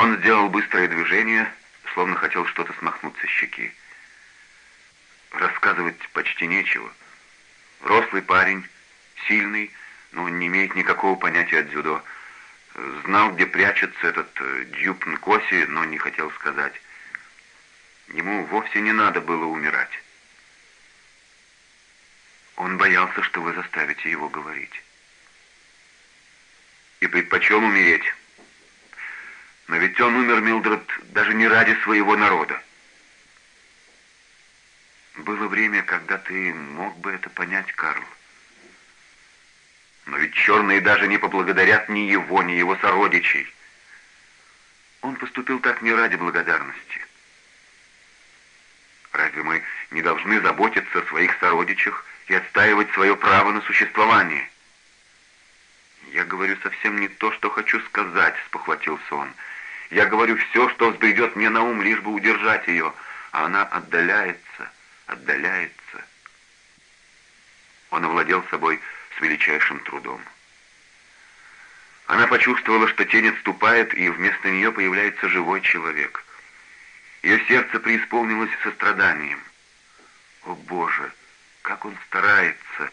Он сделал быстрое движение, словно хотел что-то смахнуть со щеки. Рассказывать почти нечего. Рослый парень, сильный, но не имеет никакого понятия о дзюдо. Знал, где прячется этот э, Дюб Нкоси, но не хотел сказать. Ему вовсе не надо было умирать. Он боялся, что вы заставите его говорить. И предпочел умереть. Но ведь он умер, Милдред, даже не ради своего народа. Было время, когда ты мог бы это понять, Карл. Но ведь черные даже не поблагодарят ни его, ни его сородичей. Он поступил так не ради благодарности. Разве мы не должны заботиться о своих сородичах и отстаивать свое право на существование? Я говорю совсем не то, что хочу сказать, спохватился он. Я говорю все, что взбредет мне на ум, лишь бы удержать ее, а она отдаляется, отдаляется. Он овладел собой с величайшим трудом. Она почувствовала, что тень отступает, и вместо нее появляется живой человек. Ее сердце преисполнилось состраданием. О, Боже, как он старается!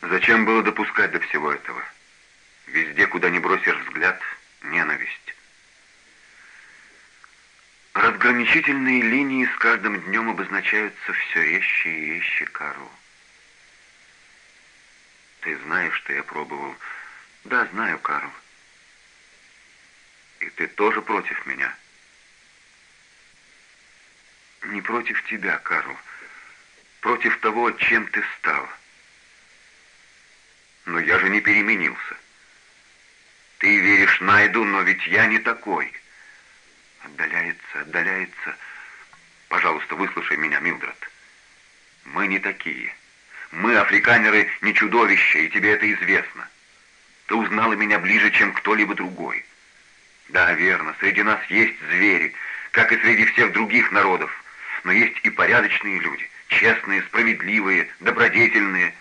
Зачем было допускать до всего этого? Везде, куда ни бросишь взгляд, ненависть. Разграничительные линии с каждым днем обозначаются все резче и резче, Карл. Ты знаешь, что я пробовал. Да, знаю, Карл. И ты тоже против меня. Не против тебя, Карл. Против того, чем ты стал. Но я же не переменился. Ты веришь Найду, но ведь я не такой. Отдаляется, отдаляется. Пожалуйста, выслушай меня, Милдред. Мы не такие. Мы, африканеры, не чудовища, и тебе это известно. Ты узнала меня ближе, чем кто-либо другой. Да, верно, среди нас есть звери, как и среди всех других народов. Но есть и порядочные люди, честные, справедливые, добродетельные.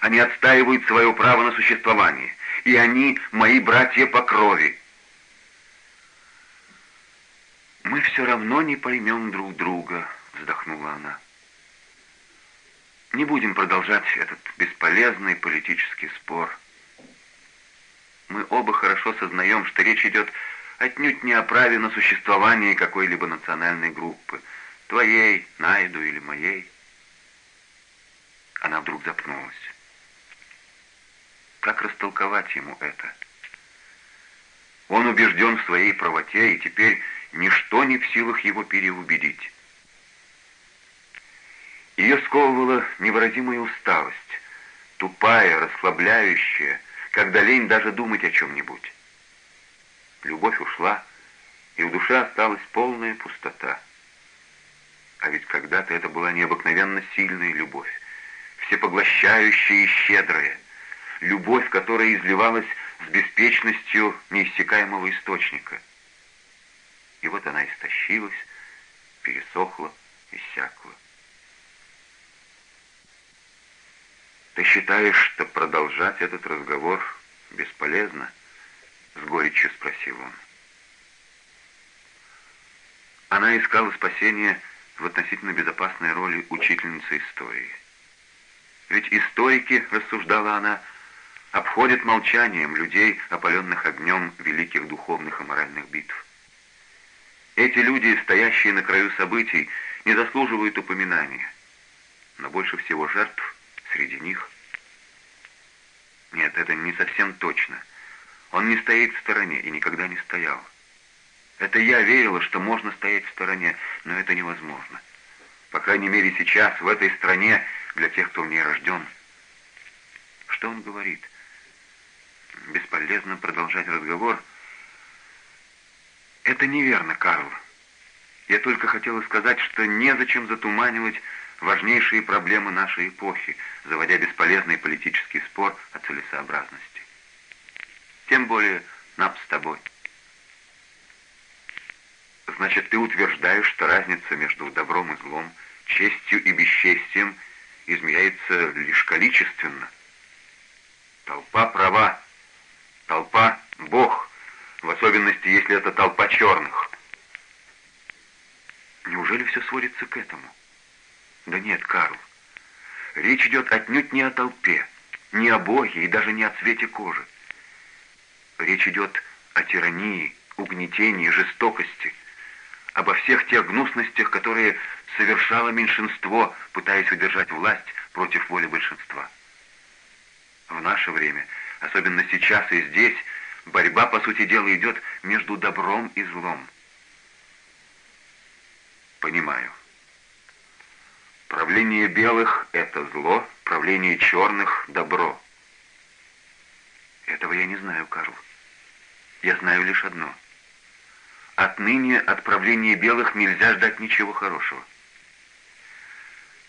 Они отстаивают свое право на существование. И они мои братья по крови. «Мы все равно не поймем друг друга», — вздохнула она. «Не будем продолжать этот бесполезный политический спор. Мы оба хорошо сознаем, что речь идет отнюдь не о праве на существование какой-либо национальной группы, твоей, Найду или моей». Она вдруг запнулась. Как растолковать ему это? Он убежден в своей правоте и теперь Ничто не в силах его переубедить. Ее сковывала невыразимая усталость, тупая, расслабляющая, когда лень даже думать о чем-нибудь. Любовь ушла, и в душе осталась полная пустота. А ведь когда-то это была необыкновенно сильная любовь, всепоглощающая и щедрая, любовь, которая изливалась с беспечностью неиссякаемого источника — и вот она истощилась, пересохла, иссякла. «Ты считаешь, что продолжать этот разговор бесполезно?» — с горечью спросил он. Она искала спасения в относительно безопасной роли учительницы истории. Ведь историки, рассуждала она, обходят молчанием людей, опаленных огнем великих духовных и моральных битв. Эти люди, стоящие на краю событий, не заслуживают упоминания. Но больше всего жертв среди них. Нет, это не совсем точно. Он не стоит в стороне и никогда не стоял. Это я верила, что можно стоять в стороне, но это невозможно. По крайней мере сейчас, в этой стране, для тех, кто в ней рожден. Что он говорит? Бесполезно продолжать разговор — «Это неверно, Карл. Я только хотела сказать, что незачем затуманивать важнейшие проблемы нашей эпохи, заводя бесполезный политический спор о целесообразности. Тем более нам с тобой. Значит, ты утверждаешь, что разница между добром и злом, честью и бесчестием измеряется лишь количественно. Толпа права. Толпа — Бог — в особенности, если это толпа черных. Неужели все сводится к этому? Да нет, Карл. Речь идет отнюдь не о толпе, не о Боге и даже не о цвете кожи. Речь идет о тирании, угнетении, жестокости, обо всех тех гнусностях, которые совершало меньшинство, пытаясь удержать власть против воли большинства. В наше время, особенно сейчас и здесь, борьба, по сути дела, идет между добром и злом. Понимаю. Правление белых — это зло, правление черных — добро. Этого я не знаю, Карл. Я знаю лишь одно. Отныне от правления белых нельзя ждать ничего хорошего.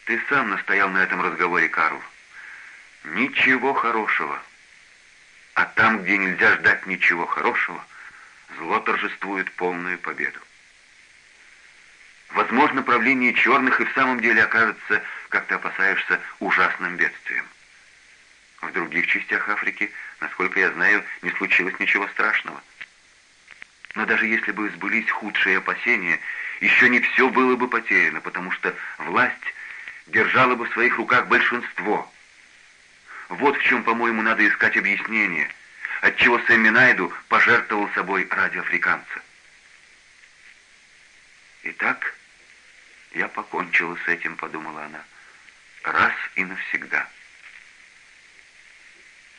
Ты сам настоял на этом разговоре, Карл. Ничего хорошего. А там, где нельзя ждать ничего хорошего, зло торжествует полную победу. Возможно, правление черных и в самом деле окажется, как ты опасаешься, ужасным бедствием. В других частях Африки, насколько я знаю, не случилось ничего страшного. Но даже если бы сбылись худшие опасения, еще не все было бы потеряно, потому что власть держала бы в своих руках большинство. Вот в чем, по-моему, надо искать объяснение, отчего Сэм Минайду пожертвовал собой ради африканца. Итак, я покончила с этим, подумала она, раз и навсегда.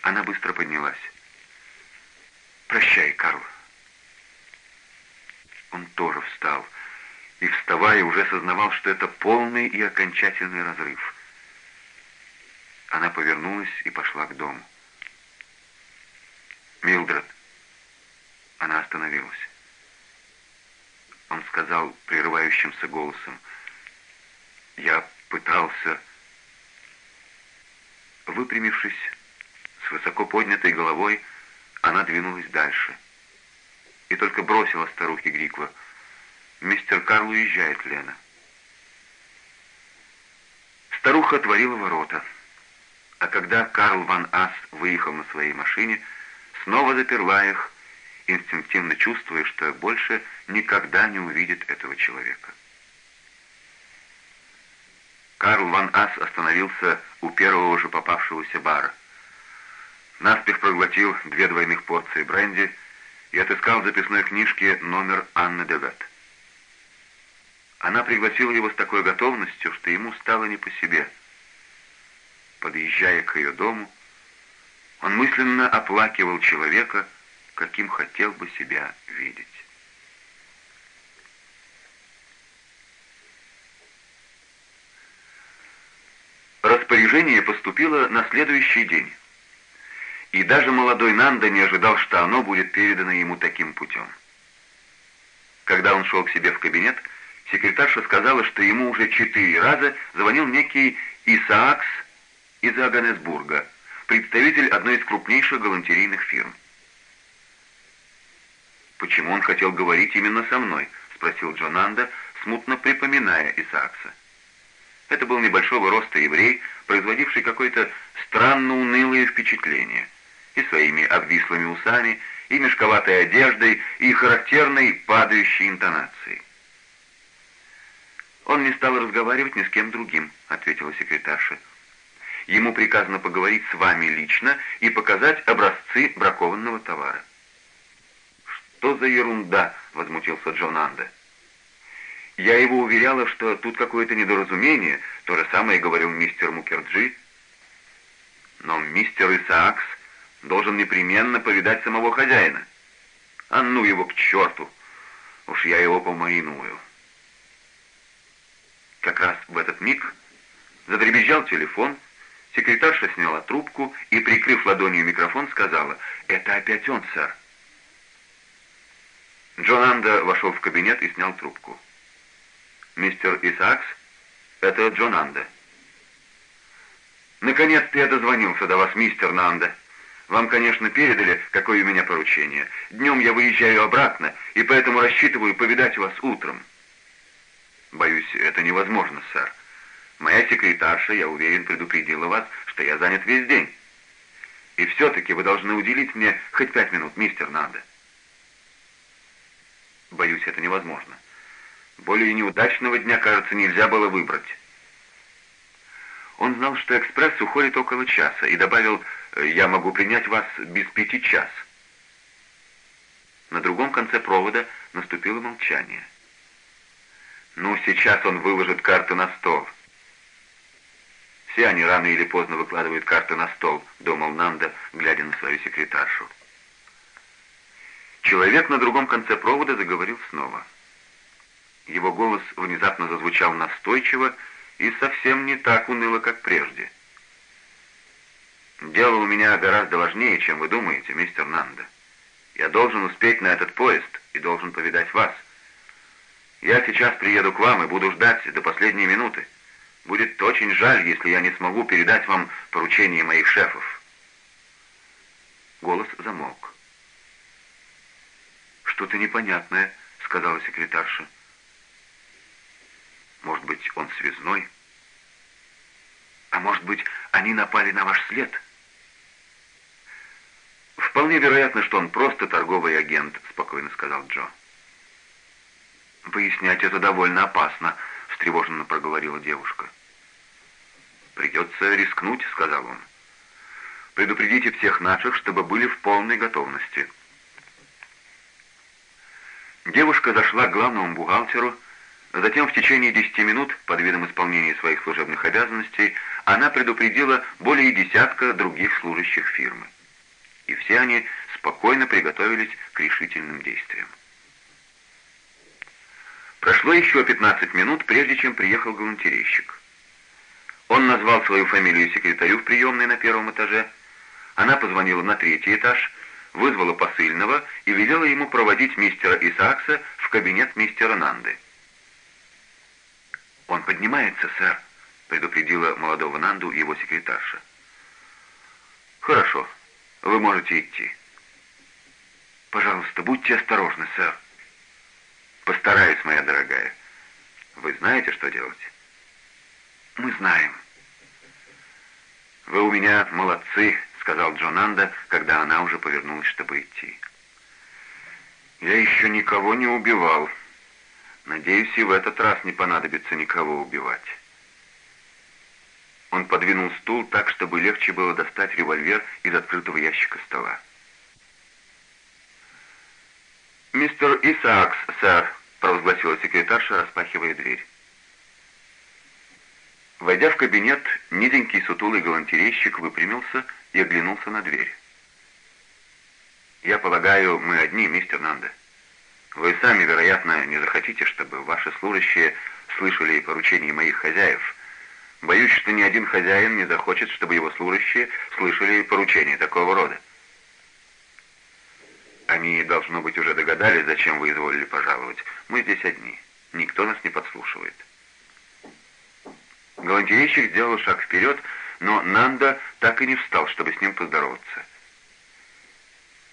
Она быстро поднялась. «Прощай, Карл». Он тоже встал и, вставая, уже сознавал, что это полный и окончательный разрыв. Она повернулась и пошла к дому. «Милдред!» Она остановилась. Он сказал прерывающимся голосом, «Я пытался...» Выпрямившись, с высоко поднятой головой, она двинулась дальше. И только бросила старухе Гриква — «Мистер Карл уезжает, Лена». Старуха отворила ворота, а когда Карл Ван Ас выехал на своей машине, снова заперла их, инстинктивно чувствуя, что больше никогда не увидит этого человека. Карл Ван Ас остановился у первого же попавшегося бара. Наспех проглотил две двойных порции бренди и отыскал в записной книжке номер Анны Девет. Она пригласила его с такой готовностью, что ему стало не по себе. Подъезжая к ее дому, он мысленно оплакивал человека, каким хотел бы себя видеть. Распоряжение поступило на следующий день. И даже молодой Нанда не ожидал, что оно будет передано ему таким путем. Когда он шел к себе в кабинет, секретарша сказала, что ему уже четыре раза звонил некий Исаакс из Аганесбурга, представитель одной из крупнейших галантерейных фирм. «Почему он хотел говорить именно со мной?» — спросил Джонанда, смутно припоминая Исаакса. Это был небольшого роста еврей, производивший какое-то странно унылое впечатление. И своими обвислыми усами, и мешковатой одеждой, и характерной падающей интонацией. «Он не стал разговаривать ни с кем другим», — ответила секретарша. «Ему приказано поговорить с вами лично и показать образцы бракованного товара». «Что за ерунда?» — возмутился Джон Анда. «Я его уверяла, что тут какое-то недоразумение, то же самое говорил мистер Мукерджи. Но мистер Исаакс должен непременно повидать самого хозяина. А ну его к черту! Уж я его помариную». Как раз в этот миг задребезжал телефон, секретарша сняла трубку и, прикрыв ладонью микрофон, сказала «Это опять он, сэр». Джон Анда вошел в кабинет и снял трубку. «Мистер Исаакс, это Джон Анда». «Наконец-то я дозвонился до вас, мистер Нанда. Вам, конечно, передали, какое у меня поручение. Днем я выезжаю обратно, и поэтому рассчитываю повидать вас утром». «Боюсь, это невозможно, сэр. Моя секретарша, я уверен, предупредила вас, что я занят весь день. И все-таки вы должны уделить мне хоть пять минут, мистер Нанда». Боюсь, это невозможно. Более неудачного дня, кажется, нельзя было выбрать. Он знал, что экспресс уходит около часа, и добавил, «Я могу принять вас без пяти час». На другом конце провода наступило молчание. «Ну, сейчас он выложит карты на стол». «Все они рано или поздно выкладывают карты на стол», — думал Нанда, глядя на свою секретаршу. Человек на другом конце провода заговорил снова. Его голос внезапно зазвучал настойчиво и совсем не так уныло, как прежде. «Дело у меня гораздо важнее, чем вы думаете, мистер Нанда. Я должен успеть на этот поезд и должен повидать вас. Я сейчас приеду к вам и буду ждать до последней минуты. Будет очень жаль, если я не смогу передать вам поручение моих шефов». Голос замолк. «Что-то непонятное», — сказала секретарша. Может быть, он связной? А может быть, они напали на ваш след? Вполне вероятно, что он просто торговый агент, спокойно сказал Джо. Выяснять это довольно опасно, встревоженно проговорила девушка. «Придется рискнуть», — сказал он. «Предупредите всех наших, чтобы были в полной готовности». Девушка зашла к главному бухгалтеру, Затем в течение десяти минут, под видом исполнения своих служебных обязанностей, она предупредила более десятка других служащих фирмы. И все они спокойно приготовились к решительным действиям. Прошло еще 15 минут, прежде чем приехал галантерейщик. Он назвал свою фамилию секретарю в приемной на первом этаже. Она позвонила на третий этаж, вызвала посыльного и велела ему проводить мистера Исаакса в кабинет мистера Нанды. «Он поднимается, сэр», — предупредила молодого Нанду его секретарша. «Хорошо, вы можете идти». «Пожалуйста, будьте осторожны, сэр». «Постараюсь, моя дорогая. Вы знаете, что делать?» «Мы знаем». «Вы у меня молодцы», — сказал Джонанда, когда она уже повернулась, чтобы идти. «Я еще никого не убивал», Надеюсь, и в этот раз не понадобится никого убивать. Он подвинул стул так, чтобы легче было достать револьвер из открытого ящика стола. «Мистер Исаакс, сэр», — провозгласила секретарша, распахивая дверь. Войдя в кабинет, низенький сутулый галантерейщик выпрямился и оглянулся на дверь. «Я полагаю, мы одни, мистер Нанда». Вы сами, вероятно, не захотите, чтобы ваши служащие слышали поручения моих хозяев. Боюсь, что ни один хозяин не захочет, чтобы его служащие слышали поручения такого рода. Они, должно быть, уже догадались, зачем вы изволили пожаловать. Мы здесь одни. Никто нас не подслушивает. Галантерейщик сделал шаг вперед, но Нанда так и не встал, чтобы с ним поздороваться.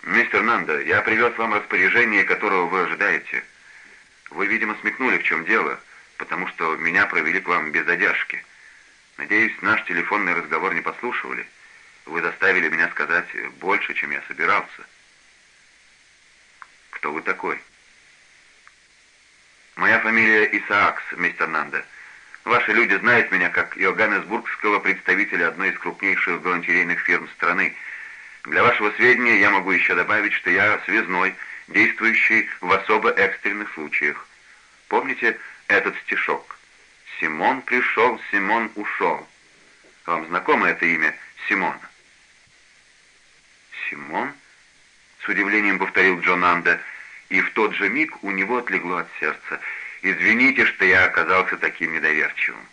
«Мистер Нанда, я привез вам распоряжение, которого вы ожидаете. Вы, видимо, смекнули, в чем дело, потому что меня провели к вам без задержки. Надеюсь, наш телефонный разговор не подслушивали. Вы заставили меня сказать больше, чем я собирался». «Кто вы такой?» «Моя фамилия Исаакс, мистер Нанда. Ваши люди знают меня как Иоганнесбургского представителя одной из крупнейших галантерейных фирм страны — для вашего сведения я могу еще добавить, что я связной, действующий в особо экстренных случаях. Помните этот стишок? «Симон пришел, Симон ушел». Вам знакомо это имя Симон? «Симон?» — с удивлением повторил Джон Анда, и в тот же миг у него отлегло от сердца. «Извините, что я оказался таким недоверчивым».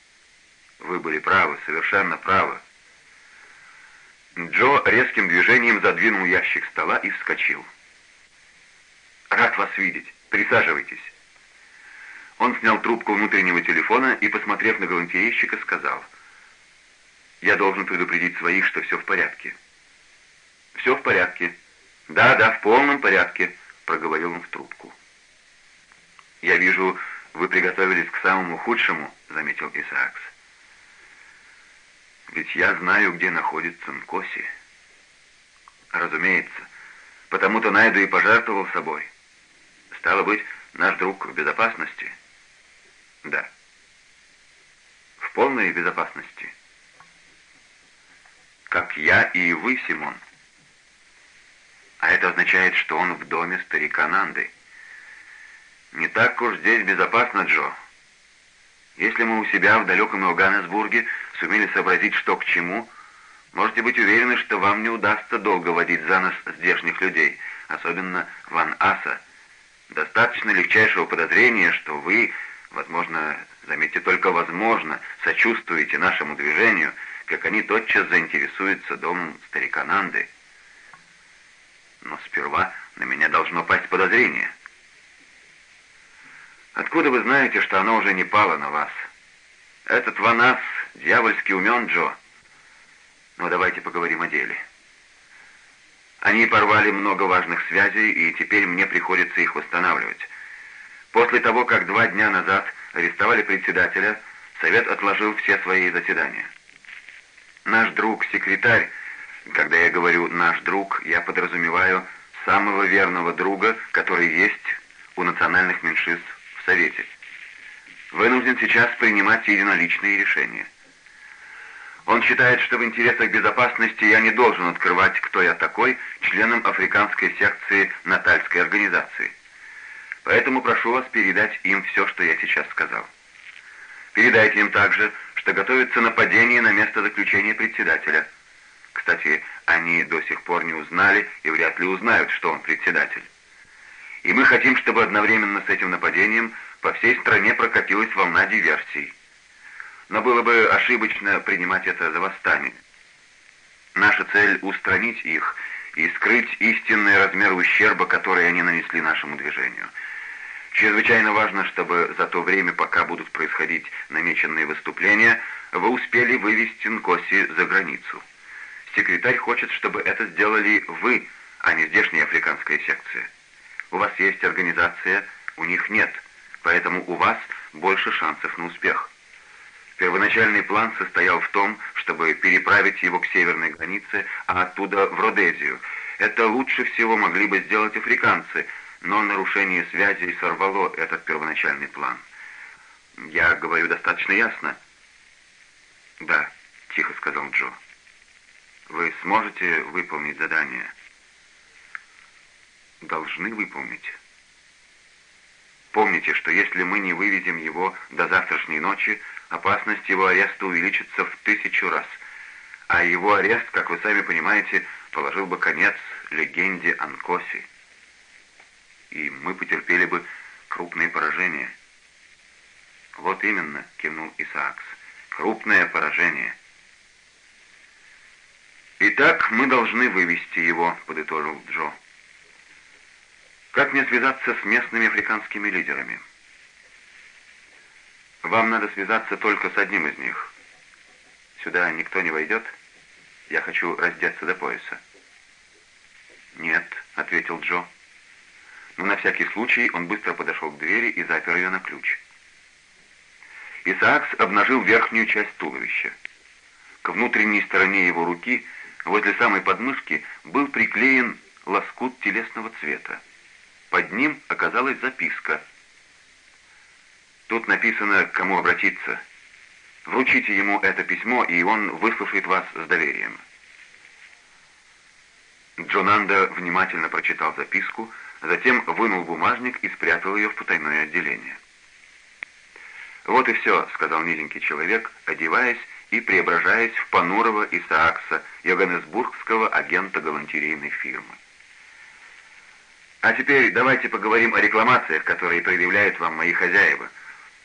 «Вы были правы, совершенно правы. Джо резким движением задвинул ящик стола и вскочил. «Рад вас видеть. Присаживайтесь». Он снял трубку внутреннего телефона и, посмотрев на галантерейщика, сказал, «Я должен предупредить своих, что все в порядке». «Все в порядке». «Да, да, в полном порядке», — проговорил он в трубку. «Я вижу, вы приготовились к самому худшему», — заметил Исаакс. Ведь я знаю, где находится Нкоси. Разумеется, потому-то Найду и пожертвовал собой. Стало быть, Наш друг в безопасности? Да. В полной безопасности? Как я и вы, Симон. А это означает, что он в доме старика Нанды. Не так уж здесь безопасно, Джо. Если мы у себя в далеком Иоганнесбурге сумели сообразить, что к чему, можете быть уверены, что вам не удастся долго водить за нос здешних людей, особенно Ван Аса. Достаточно легчайшего подозрения, что вы, возможно, заметьте только возможно, сочувствуете нашему движению, как они тотчас заинтересуются домом старика Нанды. Но сперва на меня должно пасть подозрение. Откуда вы знаете, что оно уже не пало на вас? Этот Ванас дьявольски умен, Джо. Но давайте поговорим о деле. Они порвали много важных связей, и теперь мне приходится их восстанавливать. После того, как два дня назад арестовали председателя, Совет отложил все свои заседания. Наш друг-секретарь, когда я говорю «наш друг», я подразумеваю самого верного друга, который есть у национальных меньшинств Совете. Вынужден сейчас принимать единоличные решения. Он считает, что в интересах безопасности я не должен открывать, кто я такой, членом африканской секции Натальской организации. Поэтому прошу вас передать им все, что я сейчас сказал. Передайте им также, что готовится нападение на место заключения председателя. Кстати, они до сих пор не узнали и вряд ли узнают, что он председатель. И мы хотим, чтобы одновременно с этим нападением по всей стране прокатилась волна диверсий но было бы ошибочно принимать это за восстание. Наша цель — устранить их и скрыть истинный размер ущерба, который они нанесли нашему движению. Чрезвычайно важно, чтобы за то время, пока будут происходить намеченные выступления, вы успели вывести Нкоси за границу. Секретарь хочет, чтобы это сделали вы, а не здешняя африканская секция. У вас есть организация, у них нет, поэтому у вас больше шансов на успех. Первоначальный план состоял в том, чтобы переправить его к северной границе, а оттуда в Родезию. Это лучше всего могли бы сделать африканцы, но нарушение связи сорвало этот первоначальный план. Я говорю достаточно ясно. «Да», — тихо сказал Джо. «Вы сможете выполнить задание?» «Должны выполнить». Помните, что если мы не выведем его до завтрашней ночи, опасность его ареста увеличится в тысячу раз. А его арест, как вы сами понимаете, положил бы конец легенде Анкоси. И мы потерпели бы крупные поражения. Вот именно, кивнул Исаакс, крупное поражение. «Итак, мы должны вывести его», — подытожил Джо. «Как мне связаться с местными африканскими лидерами?» Вам надо связаться только с одним из них. Сюда никто не войдет? Я хочу раздеться до пояса. «Нет», — ответил Джо. Но на всякий случай он быстро подошел к двери и запер ее на ключ. Исаакс обнажил верхнюю часть туловища. К внутренней стороне его руки, возле самой подмышки, был приклеен лоскут телесного цвета. Под ним оказалась записка — Тут написано, к кому обратиться. Вручите ему это письмо, и он выслушает вас с доверием». Джонанда внимательно прочитал записку, затем вынул бумажник и спрятал ее в потайное отделение. «Вот и все», — сказал низенький человек, одеваясь и преображаясь в понурого Исаакса, йоганнесбургского агента галантерейной фирмы. «А теперь давайте поговорим о рекламациях, которые предъявляют вам мои хозяева»,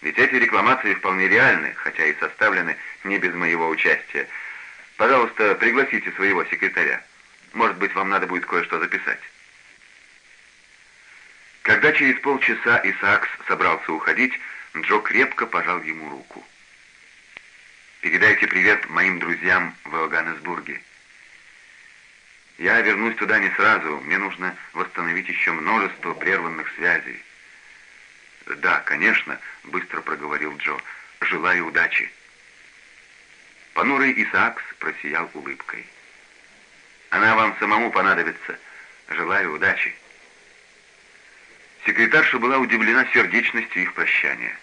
ведь эти рекламации вполне реальны, хотя и составлены не без моего участия. Пожалуйста, пригласите своего секретаря. Может быть, вам надо будет кое-что записать. Когда через полчаса Исаакс собрался уходить, Джо крепко пожал ему руку. «Передайте привет моим друзьям в Иоганнесбурге. Я вернусь туда не сразу, мне нужно восстановить еще множество прерванных связей. «Да, конечно», — быстро проговорил Джо. «Желаю удачи». Понурый Исаакс просиял улыбкой. «Она вам самому понадобится. Желаю удачи». Секретарша была удивлена сердечностью их прощания.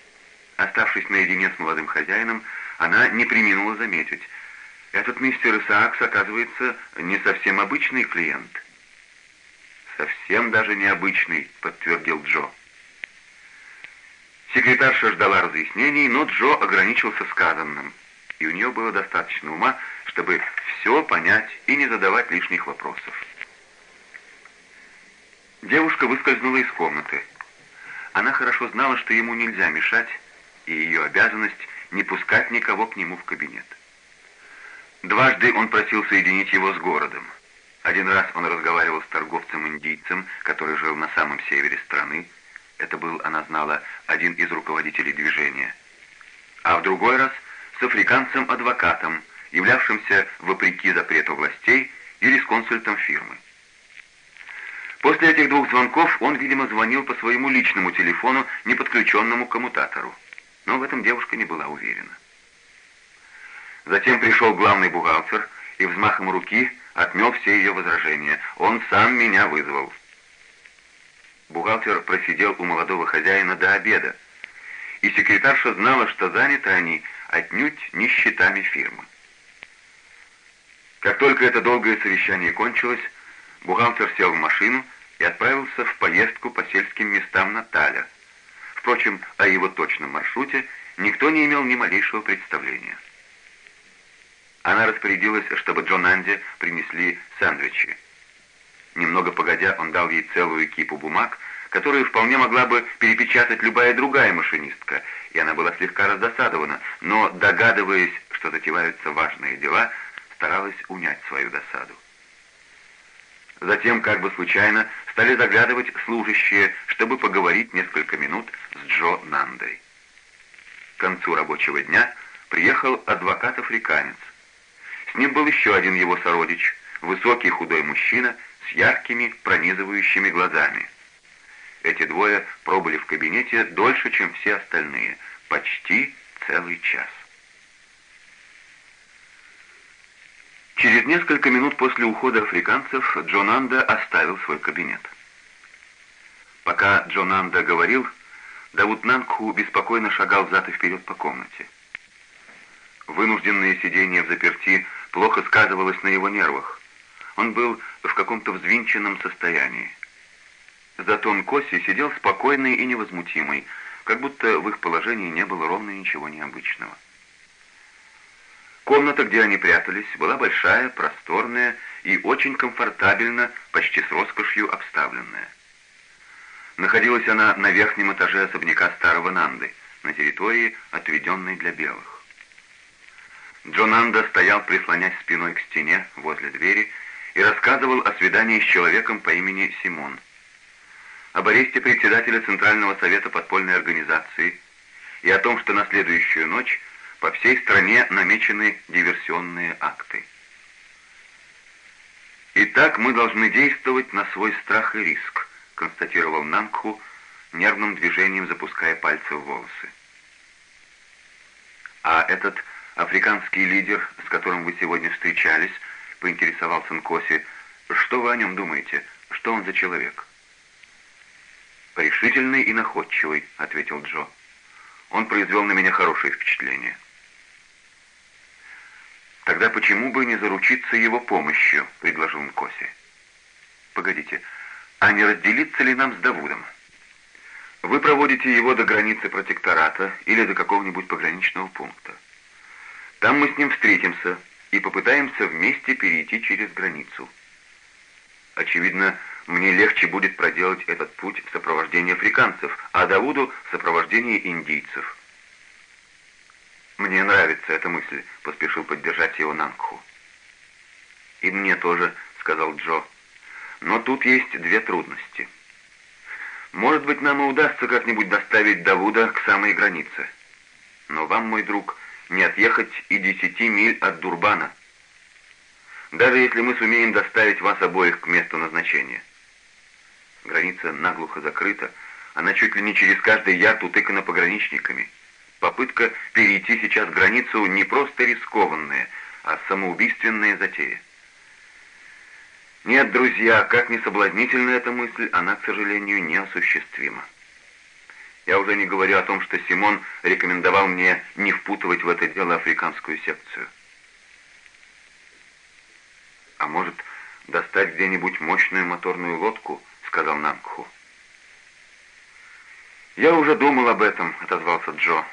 Оставшись наедине с молодым хозяином, она не приминула заметить. Этот мистер Исаакс, оказывается, не совсем обычный клиент. «Совсем даже необычный», — подтвердил Джо. Секретарша ждала разъяснений, но Джо ограничился сказанным, и у нее было достаточно ума, чтобы все понять и не задавать лишних вопросов. Девушка выскользнула из комнаты. Она хорошо знала, что ему нельзя мешать, и ее обязанность не пускать никого к нему в кабинет. Дважды он просил соединить его с городом. Один раз он разговаривал с торговцем-индийцем, который жил на самом севере страны. Это был, она знала, один из руководителей движения. А в другой раз с африканцем-адвокатом, являвшимся, вопреки запрету властей, юрисконсультом фирмы. После этих двух звонков он, видимо, звонил по своему личному телефону, не подключенному к коммутатору. Но в этом девушка не была уверена. Затем пришел главный бухгалтер и взмахом руки отмел все ее возражения. Он сам меня вызвал. Бухгалтер просидел у молодого хозяина до обеда, и секретарша знала, что заняты они отнюдь не счетами фирмы. Как только это долгое совещание кончилось, бухгалтер сел в машину и отправился в поездку по сельским местам Наталя. Впрочем, о его точном маршруте никто не имел ни малейшего представления. Она распорядилась, чтобы Джон Анди принесли сэндвичи. Немного погодя, он дал ей целую кипу бумаг, которую вполне могла бы перепечатать любая другая машинистка, и она была слегка раздосадована, но, догадываясь, что затеваются важные дела, старалась унять свою досаду. Затем, как бы случайно, стали заглядывать служащие, чтобы поговорить несколько минут с Джо Нандой. К концу рабочего дня приехал адвокат-африканец. С ним был еще один его сородич, высокий худой мужчина с яркими пронизывающими глазами. Эти двое пробыли в кабинете дольше, чем все остальные, почти целый час. Через несколько минут после ухода африканцев Джонанда оставил свой кабинет. Пока Джонанда говорил, Давуд Нангху беспокойно шагал взад и вперед по комнате. Вынужденное сидение в заперти плохо сказывалось на его нервах. Он был в каком-то взвинченном состоянии. Зато Нкоси сидел спокойный и невозмутимый, как будто в их положении не было ровно ничего необычного. Комната, где они прятались, была большая, просторная и очень комфортабельно, почти с роскошью обставленная. Находилась она на верхнем этаже особняка старого Нанды, на территории, отведенной для белых. Джон Нанда стоял, прислонясь спиной к стене возле двери, и рассказывал о свидании с человеком по имени Симон. Об аресте председателя Центрального совета подпольной организации и о том, что на следующую ночь по всей стране намечены диверсионные акты. «Итак, мы должны действовать на свой страх и риск», констатировал Нангху, нервным движением запуская пальцы в волосы. «А этот африканский лидер, с которым вы сегодня встречались, поинтересовался Нкоси, что вы о нем думаете? Что он за человек?» «Решительный и находчивый», — ответил Джо. «Он произвел на меня хорошее впечатление». «Тогда почему бы не заручиться его помощью?» — предложил Нкоси. «Погодите, а не разделиться ли нам с Давудом? Вы проводите его до границы протектората или до какого-нибудь пограничного пункта. Там мы с ним встретимся и попытаемся вместе перейти через границу. Очевидно, мне легче будет проделать этот путь в сопровождении африканцев, а Давуду в сопровождении индийцев». «Мне нравится эта мысль», — поспешил поддержать его Нангху. «И мне тоже», — сказал Джо. «Но тут есть две трудности. Может быть, нам и удастся как-нибудь доставить Давуда к самой границе. Но вам, мой друг, не отъехать и десяти миль от Дурбана. Даже если мы сумеем доставить вас обоих к месту назначения. Граница наглухо закрыта, она чуть ли не через каждый ярд утыкана пограничниками». Попытка перейти сейчас границу не просто рискованная, а самоубийственная затея. Нет, друзья, как ни соблазнительна эта мысль, она, к сожалению, неосуществима. Я уже не говорю о том, что Симон рекомендовал мне не впутывать в это дело африканскую секцию. «А может, достать где-нибудь мощную моторную лодку?» — сказал Намкху. «Я уже думал об этом», — отозвался Джо.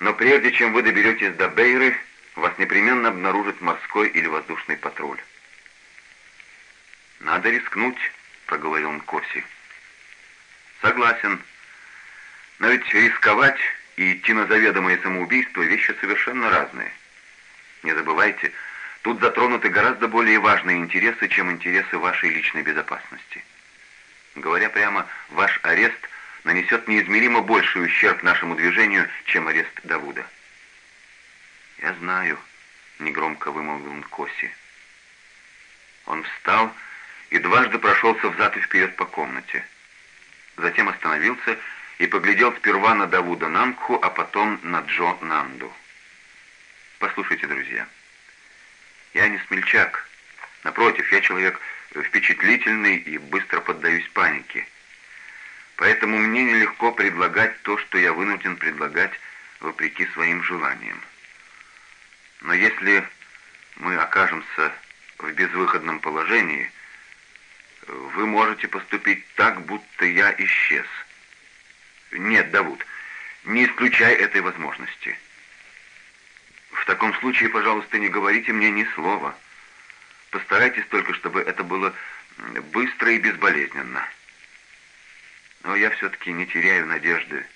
«Но прежде чем вы доберетесь до Бейры, вас непременно обнаружит морской или воздушный патруль». «Надо рискнуть», — проговорил Нкоси. «Согласен. Но ведь рисковать и идти на заведомое самоубийство — вещи совершенно разные. Не забывайте, тут затронуты гораздо более важные интересы, чем интересы вашей личной безопасности. Говоря прямо, ваш арест нанесет неизмеримо больший ущерб нашему движению, чем арест Давуда». «Я знаю», — негромко вымолвил Нкоси. Он встал и дважды прошелся взад и вперед по комнате. Затем остановился и поглядел сперва на Давуда Нангху, а потом на Джо Нанду. «Послушайте, друзья, я не смельчак. Напротив, я человек впечатлительный и быстро поддаюсь панике. Поэтому мне нелегко предлагать то, что я вынужден предлагать вопреки своим желаниям. Но если мы окажемся в безвыходном положении, вы можете поступить так, будто я исчез. Нет, Давуд, не исключай этой возможности. В таком случае, пожалуйста, не говорите мне ни слова. Постарайтесь только, чтобы это было быстро и безболезненно. Но я все-таки не теряю надежды,